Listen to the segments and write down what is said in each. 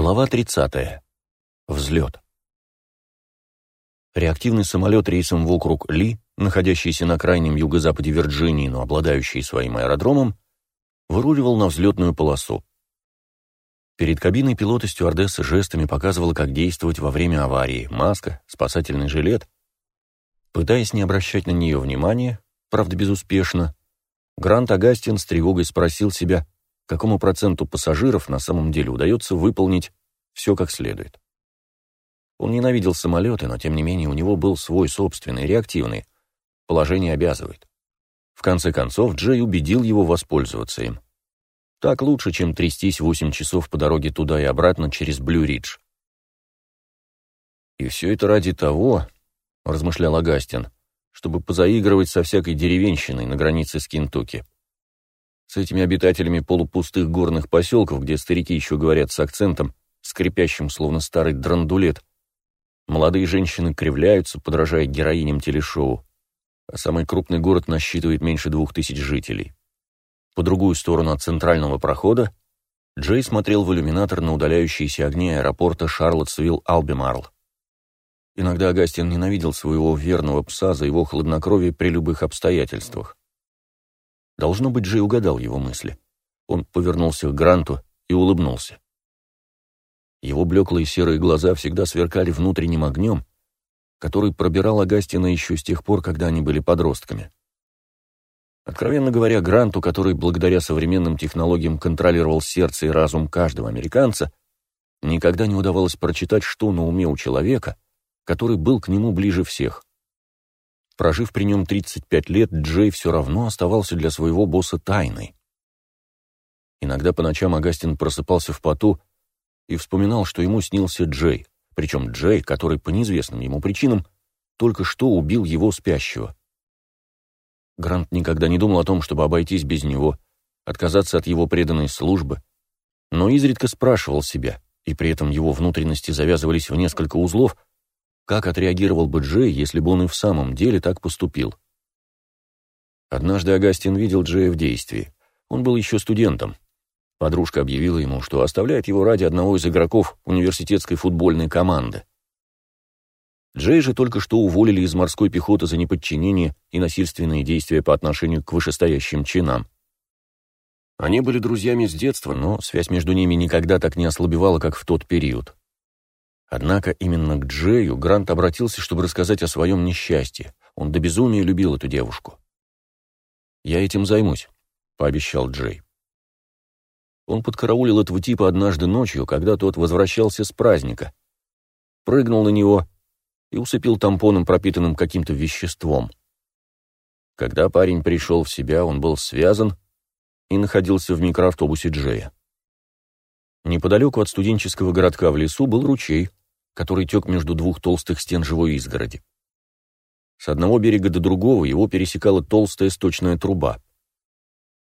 Глава 30. Взлет. Реактивный самолет рейсом в округ Ли, находящийся на крайнем юго-западе Вирджинии, но обладающий своим аэродромом, выруливал на взлетную полосу. Перед кабиной пилота стюардесса жестами показывала, как действовать во время аварии. Маска, спасательный жилет. Пытаясь не обращать на нее внимания, правда безуспешно, Грант Агастин с тревогой спросил себя, какому проценту пассажиров на самом деле удается выполнить все как следует. Он ненавидел самолеты, но тем не менее у него был свой собственный, реактивный. Положение обязывает. В конце концов, Джей убедил его воспользоваться им. Так лучше, чем трястись 8 часов по дороге туда и обратно через Блю-Ридж. «И все это ради того», — размышлял Агастин, «чтобы позаигрывать со всякой деревенщиной на границе с Кентукки с этими обитателями полупустых горных поселков, где старики еще говорят с акцентом, скрипящим, словно старый драндулет. Молодые женщины кривляются, подражая героиням телешоу, а самый крупный город насчитывает меньше двух тысяч жителей. По другую сторону от центрального прохода Джей смотрел в иллюминатор на удаляющиеся огни аэропорта Шарлоттсвилл-Албемарл. Иногда Агастин ненавидел своего верного пса за его хладнокровие при любых обстоятельствах. Должно быть, Джей угадал его мысли. Он повернулся к Гранту и улыбнулся. Его блеклые серые глаза всегда сверкали внутренним огнем, который пробирал Агастина еще с тех пор, когда они были подростками. Откровенно говоря, Гранту, который благодаря современным технологиям контролировал сердце и разум каждого американца, никогда не удавалось прочитать, что на уме у человека, который был к нему ближе всех. Прожив при нем 35 лет, Джей все равно оставался для своего босса тайной. Иногда по ночам Агастин просыпался в поту и вспоминал, что ему снился Джей, причем Джей, который по неизвестным ему причинам только что убил его спящего. Грант никогда не думал о том, чтобы обойтись без него, отказаться от его преданной службы, но изредка спрашивал себя, и при этом его внутренности завязывались в несколько узлов — как отреагировал бы Джей, если бы он и в самом деле так поступил? Однажды Агастин видел Джея в действии. Он был еще студентом. Подружка объявила ему, что оставляет его ради одного из игроков университетской футбольной команды. Джей же только что уволили из морской пехоты за неподчинение и насильственные действия по отношению к вышестоящим чинам. Они были друзьями с детства, но связь между ними никогда так не ослабевала, как в тот период. Однако именно к Джею Грант обратился, чтобы рассказать о своем несчастье. Он до безумия любил эту девушку. «Я этим займусь», — пообещал Джей. Он подкараулил этого типа однажды ночью, когда тот возвращался с праздника. Прыгнул на него и усыпил тампоном, пропитанным каким-то веществом. Когда парень пришел в себя, он был связан и находился в микроавтобусе Джея. Неподалеку от студенческого городка в лесу был ручей, который тек между двух толстых стен живой изгороди. С одного берега до другого его пересекала толстая сточная труба.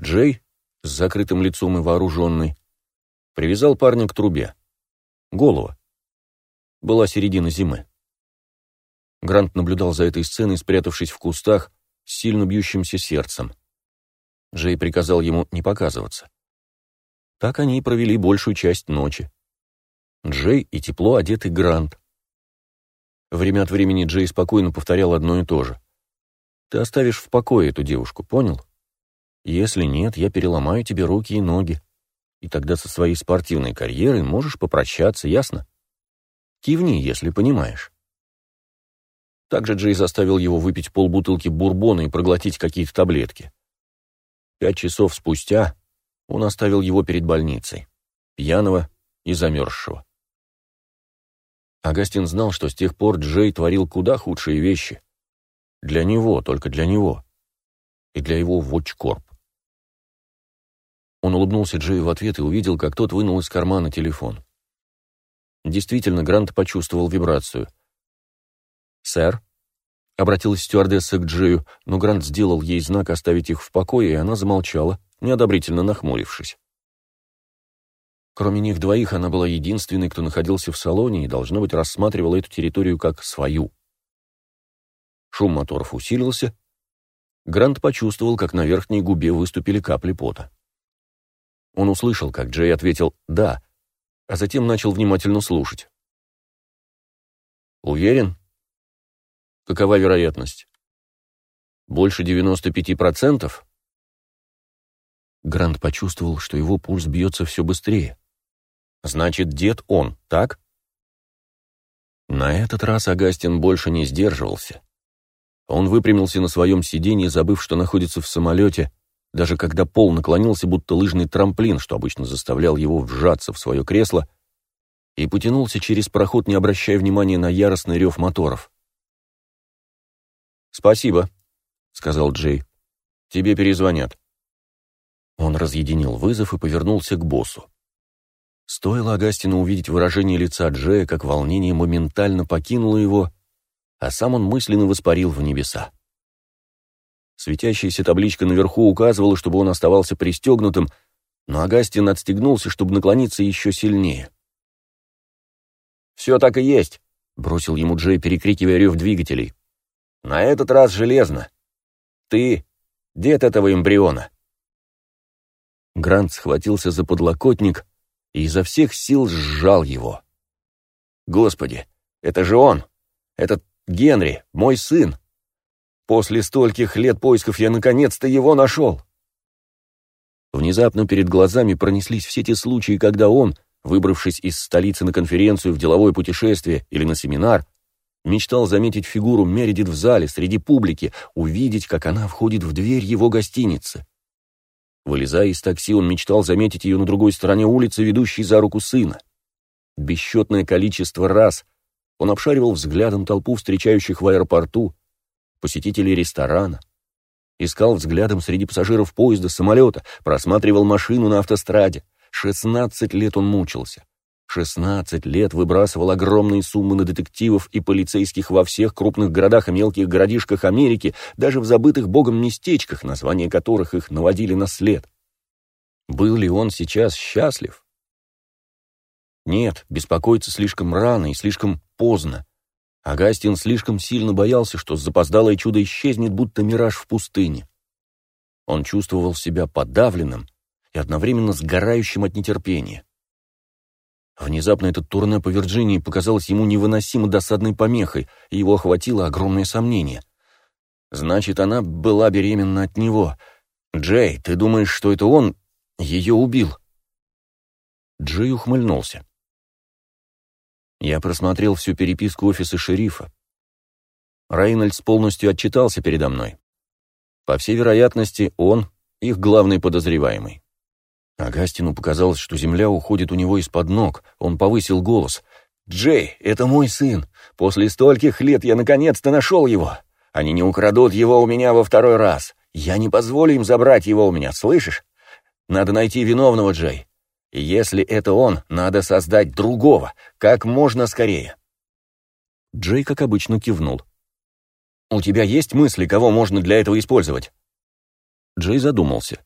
Джей, с закрытым лицом и вооруженный, привязал парня к трубе. Голова. Была середина зимы. Грант наблюдал за этой сценой, спрятавшись в кустах, с сильно бьющимся сердцем. Джей приказал ему не показываться. Так они и провели большую часть ночи. Джей и тепло одетый Грант. Время от времени Джей спокойно повторял одно и то же. «Ты оставишь в покое эту девушку, понял? Если нет, я переломаю тебе руки и ноги. И тогда со своей спортивной карьерой можешь попрощаться, ясно? Кивни, если понимаешь». Также Джей заставил его выпить полбутылки бурбона и проглотить какие-то таблетки. Пять часов спустя он оставил его перед больницей, пьяного и замерзшего. Агастин знал, что с тех пор Джей творил куда худшие вещи. Для него, только для него. И для его вотчкорп. Он улыбнулся Джею в ответ и увидел, как тот вынул из кармана телефон. Действительно, Грант почувствовал вибрацию. «Сэр?» — обратилась стюардесса к Джею, но Грант сделал ей знак оставить их в покое, и она замолчала, неодобрительно нахмурившись. Кроме них двоих, она была единственной, кто находился в салоне и, должно быть, рассматривала эту территорию как свою. Шум моторов усилился. Грант почувствовал, как на верхней губе выступили капли пота. Он услышал, как Джей ответил «да», а затем начал внимательно слушать. «Уверен? Какова вероятность? Больше 95%?» Грант почувствовал, что его пульс бьется все быстрее. «Значит, дед он, так?» На этот раз Агастин больше не сдерживался. Он выпрямился на своем сиденье, забыв, что находится в самолете, даже когда пол наклонился, будто лыжный трамплин, что обычно заставлял его вжаться в свое кресло, и потянулся через проход, не обращая внимания на яростный рев моторов. «Спасибо», — сказал Джей. «Тебе перезвонят». Он разъединил вызов и повернулся к боссу. Стоило Агастину увидеть выражение лица Джея, как волнение моментально покинуло его, а сам он мысленно воспарил в небеса. Светящаяся табличка наверху указывала, чтобы он оставался пристегнутым, но Агастин отстегнулся, чтобы наклониться еще сильнее. «Все так и есть», — бросил ему Джей, перекрикивая рев двигателей. «На этот раз железно. Ты — дед этого эмбриона». Грант схватился за подлокотник и изо всех сил сжал его. «Господи, это же он! Этот Генри, мой сын! После стольких лет поисков я наконец-то его нашел!» Внезапно перед глазами пронеслись все те случаи, когда он, выбравшись из столицы на конференцию в деловое путешествие или на семинар, мечтал заметить фигуру Мередит в зале среди публики, увидеть, как она входит в дверь его гостиницы. Вылезая из такси, он мечтал заметить ее на другой стороне улицы, ведущей за руку сына. Бесчетное количество раз он обшаривал взглядом толпу встречающих в аэропорту, посетителей ресторана, искал взглядом среди пассажиров поезда, самолета, просматривал машину на автостраде. Шестнадцать лет он мучился. Шестнадцать лет выбрасывал огромные суммы на детективов и полицейских во всех крупных городах и мелких городишках Америки, даже в забытых богом местечках, названия которых их наводили на след. Был ли он сейчас счастлив? Нет, беспокоиться слишком рано и слишком поздно. Агастин слишком сильно боялся, что запоздалое чудо исчезнет, будто мираж в пустыне. Он чувствовал себя подавленным и одновременно сгорающим от нетерпения. Внезапно этот турне по Вирджинии показалось ему невыносимо досадной помехой, и его охватило огромное сомнение. Значит, она была беременна от него. «Джей, ты думаешь, что это он ее убил?» Джей ухмыльнулся. Я просмотрел всю переписку офиса шерифа. Рейнольдс полностью отчитался передо мной. По всей вероятности, он их главный подозреваемый. Агастину показалось, что земля уходит у него из-под ног. Он повысил голос. «Джей, это мой сын. После стольких лет я наконец-то нашел его. Они не украдут его у меня во второй раз. Я не позволю им забрать его у меня, слышишь? Надо найти виновного, Джей. И если это он, надо создать другого, как можно скорее». Джей, как обычно, кивнул. «У тебя есть мысли, кого можно для этого использовать?» Джей задумался.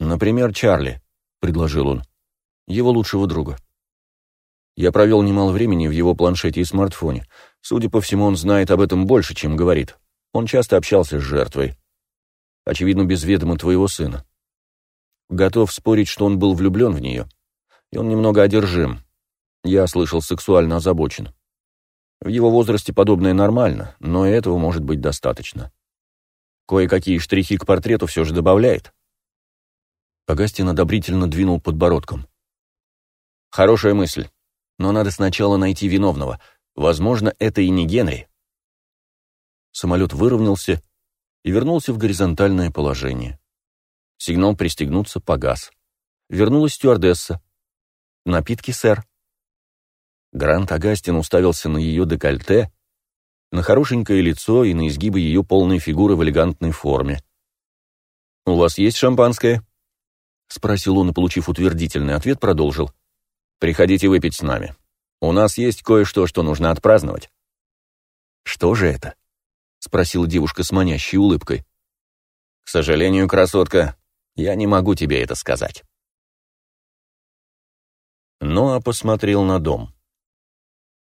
«Например, Чарли», — предложил он, — «его лучшего друга». Я провел немало времени в его планшете и смартфоне. Судя по всему, он знает об этом больше, чем говорит. Он часто общался с жертвой. Очевидно, без ведома твоего сына. Готов спорить, что он был влюблен в нее. И он немного одержим. Я слышал, сексуально озабочен. В его возрасте подобное нормально, но этого может быть достаточно. Кое-какие штрихи к портрету все же добавляет. Агастин одобрительно двинул подбородком. «Хорошая мысль. Но надо сначала найти виновного. Возможно, это и не Генри». Самолет выровнялся и вернулся в горизонтальное положение. Сигнал «Пристегнуться» погас. Вернулась стюардесса. «Напитки, сэр». Грант Агастин уставился на ее декольте, на хорошенькое лицо и на изгибы ее полной фигуры в элегантной форме. «У вас есть шампанское?» — спросил он и, получив утвердительный ответ, продолжил. «Приходите выпить с нами. У нас есть кое-что, что нужно отпраздновать». «Что же это?» — спросила девушка с манящей улыбкой. «К сожалению, красотка, я не могу тебе это сказать». Ноа посмотрел на дом.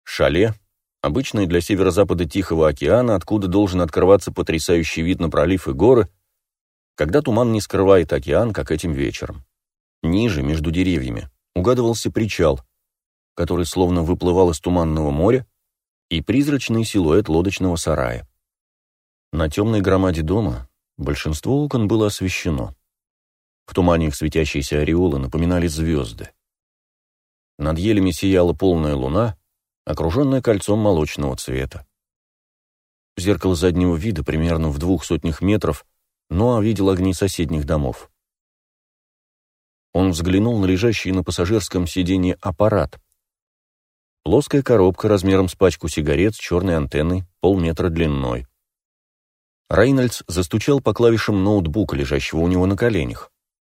Шале, обычное для северо-запада Тихого океана, откуда должен открываться потрясающий вид на пролив и горы, когда туман не скрывает океан, как этим вечером. Ниже, между деревьями, угадывался причал, который словно выплывал из туманного моря, и призрачный силуэт лодочного сарая. На темной громаде дома большинство окон было освещено. В тумане их светящиеся ореолы напоминали звезды. Над елями сияла полная луна, окруженная кольцом молочного цвета. Зеркало заднего вида примерно в двух сотнях метров, но видел огни соседних домов. Он взглянул на лежащий на пассажирском сиденье аппарат. Плоская коробка размером с пачку сигарет с черной антенной, полметра длиной. Рейнольдс застучал по клавишам ноутбука, лежащего у него на коленях.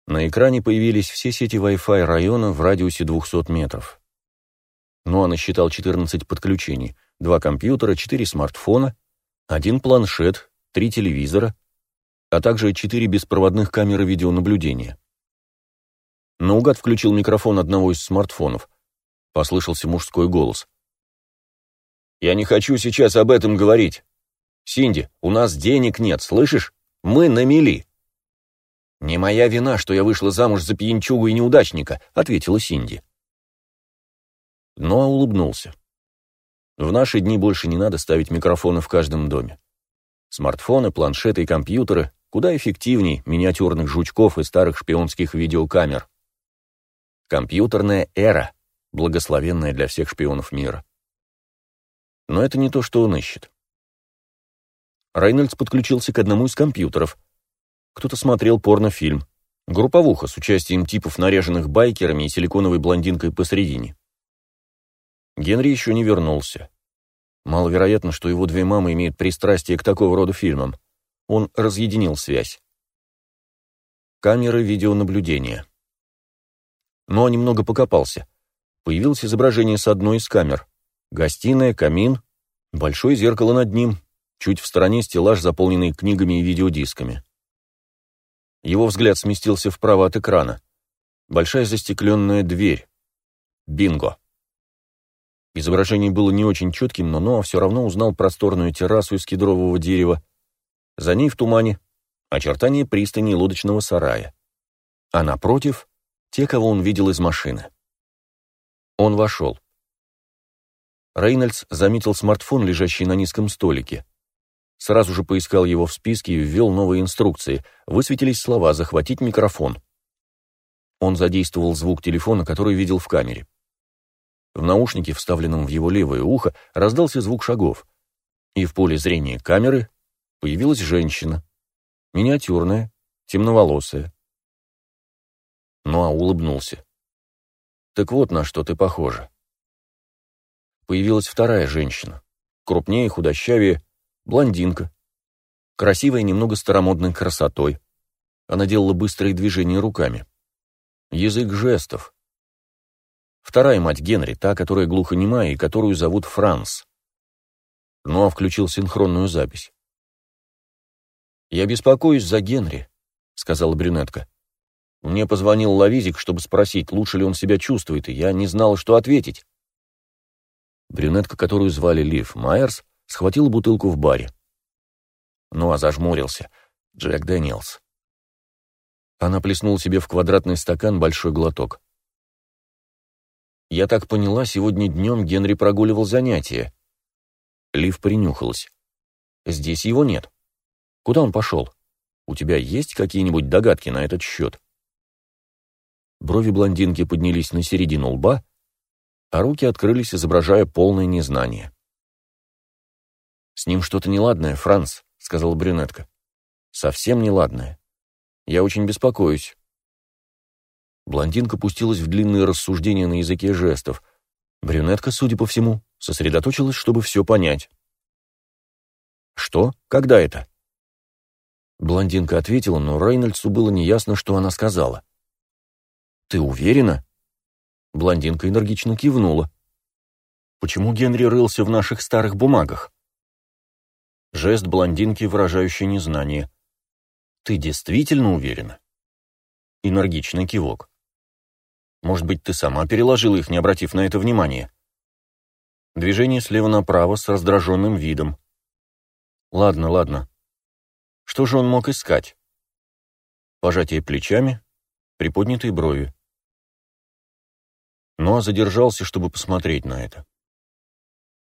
На экране появились все сети Wi-Fi района в радиусе 200 метров. Ну, а насчитал 14 подключений, два компьютера, четыре смартфона, один планшет, три телевизора, а также четыре беспроводных камеры видеонаблюдения. Наугад включил микрофон одного из смартфонов. Послышался мужской голос. «Я не хочу сейчас об этом говорить. Синди, у нас денег нет, слышишь? Мы на мели». «Не моя вина, что я вышла замуж за пьянчугу и неудачника», — ответила Синди. Ноа улыбнулся. В наши дни больше не надо ставить микрофоны в каждом доме. Смартфоны, планшеты и компьютеры куда эффективней миниатюрных жучков и старых шпионских видеокамер. Компьютерная эра, благословенная для всех шпионов мира. Но это не то, что он ищет. Рейнольдс подключился к одному из компьютеров. Кто-то смотрел порнофильм. Групповуха с участием типов, наряженных байкерами и силиконовой блондинкой посредине. Генри еще не вернулся. Маловероятно, что его две мамы имеют пристрастие к такого рода фильмам. Он разъединил связь. Камеры видеонаблюдения. Но немного покопался. Появилось изображение с одной из камер. Гостиная, камин, большое зеркало над ним, чуть в стороне стеллаж, заполненный книгами и видеодисками. Его взгляд сместился вправо от экрана. Большая застекленная дверь. Бинго. Изображение было не очень четким, но Ноа все равно узнал просторную террасу из кедрового дерева. За ней в тумане очертания пристани лодочного сарая. А напротив — те, кого он видел из машины. Он вошел. Рейнольдс заметил смартфон, лежащий на низком столике. Сразу же поискал его в списке и ввел новые инструкции. Высветились слова «захватить микрофон». Он задействовал звук телефона, который видел в камере. В наушнике, вставленном в его левое ухо, раздался звук шагов. И в поле зрения камеры появилась женщина. Миниатюрная, темноволосая. Нуа улыбнулся. «Так вот на что ты похожа». Появилась вторая женщина. Крупнее, худощавее, блондинка. Красивая, немного старомодной красотой. Она делала быстрые движения руками. Язык жестов. Вторая мать Генри, та, которая глухонемая и которую зовут Франс. Ноа включил синхронную запись. «Я беспокоюсь за Генри», — сказала брюнетка. «Мне позвонил Лавизик, чтобы спросить, лучше ли он себя чувствует, и я не знала, что ответить». Брюнетка, которую звали Лив Майерс, схватила бутылку в баре. Ноа зажмурился. Джек Дэниелс. Она плеснула себе в квадратный стакан большой глоток. Я так поняла, сегодня днем Генри прогуливал занятия. Лив принюхалась. Здесь его нет. Куда он пошел? У тебя есть какие-нибудь догадки на этот счет? Брови блондинки поднялись на середину лба, а руки открылись, изображая полное незнание. «С ним что-то неладное, Франц», — сказала брюнетка. «Совсем неладное. Я очень беспокоюсь. Блондинка пустилась в длинные рассуждения на языке жестов. Брюнетка, судя по всему, сосредоточилась, чтобы все понять. «Что? Когда это?» Блондинка ответила, но Рейнольдсу было неясно, что она сказала. «Ты уверена?» Блондинка энергично кивнула. «Почему Генри рылся в наших старых бумагах?» Жест блондинки, выражающий незнание. «Ты действительно уверена?» Энергичный кивок. Может быть, ты сама переложила их, не обратив на это внимания? Движение слева направо с раздраженным видом. Ладно, ладно. Что же он мог искать? Пожатие плечами, приподнятые брови. но задержался, чтобы посмотреть на это.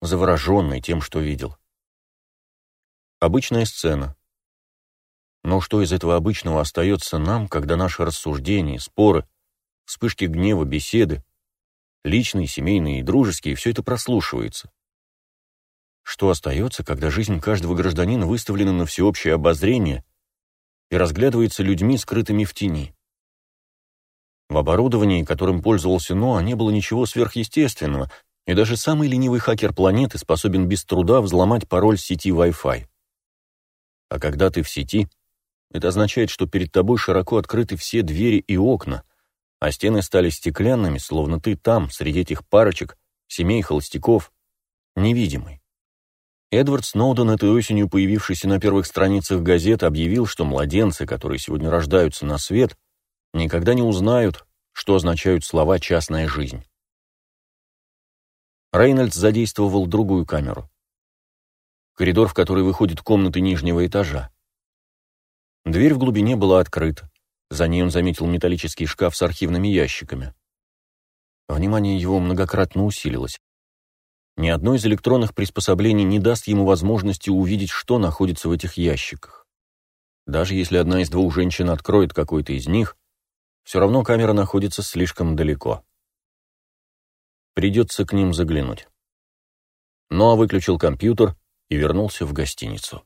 Завороженный тем, что видел. Обычная сцена. Но что из этого обычного остается нам, когда наши рассуждения, споры, вспышки гнева, беседы, личные, семейные и дружеские, все это прослушивается? Что остается, когда жизнь каждого гражданина выставлена на всеобщее обозрение и разглядывается людьми, скрытыми в тени? В оборудовании, которым пользовался Ноа, не было ничего сверхъестественного, и даже самый ленивый хакер планеты способен без труда взломать пароль сети Wi-Fi. А когда ты в сети, это означает, что перед тобой широко открыты все двери и окна, а стены стали стеклянными, словно ты там, среди этих парочек, семей холостяков, невидимый. Эдвард Сноуден, этой осенью появившийся на первых страницах газет, объявил, что младенцы, которые сегодня рождаются на свет, никогда не узнают, что означают слова «частная жизнь». Рейнольдс задействовал другую камеру. Коридор, в который выходит комнаты нижнего этажа. Дверь в глубине была открыта. За ней он заметил металлический шкаф с архивными ящиками. Внимание его многократно усилилось. Ни одно из электронных приспособлений не даст ему возможности увидеть, что находится в этих ящиках. Даже если одна из двух женщин откроет какой-то из них, все равно камера находится слишком далеко. Придется к ним заглянуть. Ноа выключил компьютер и вернулся в гостиницу.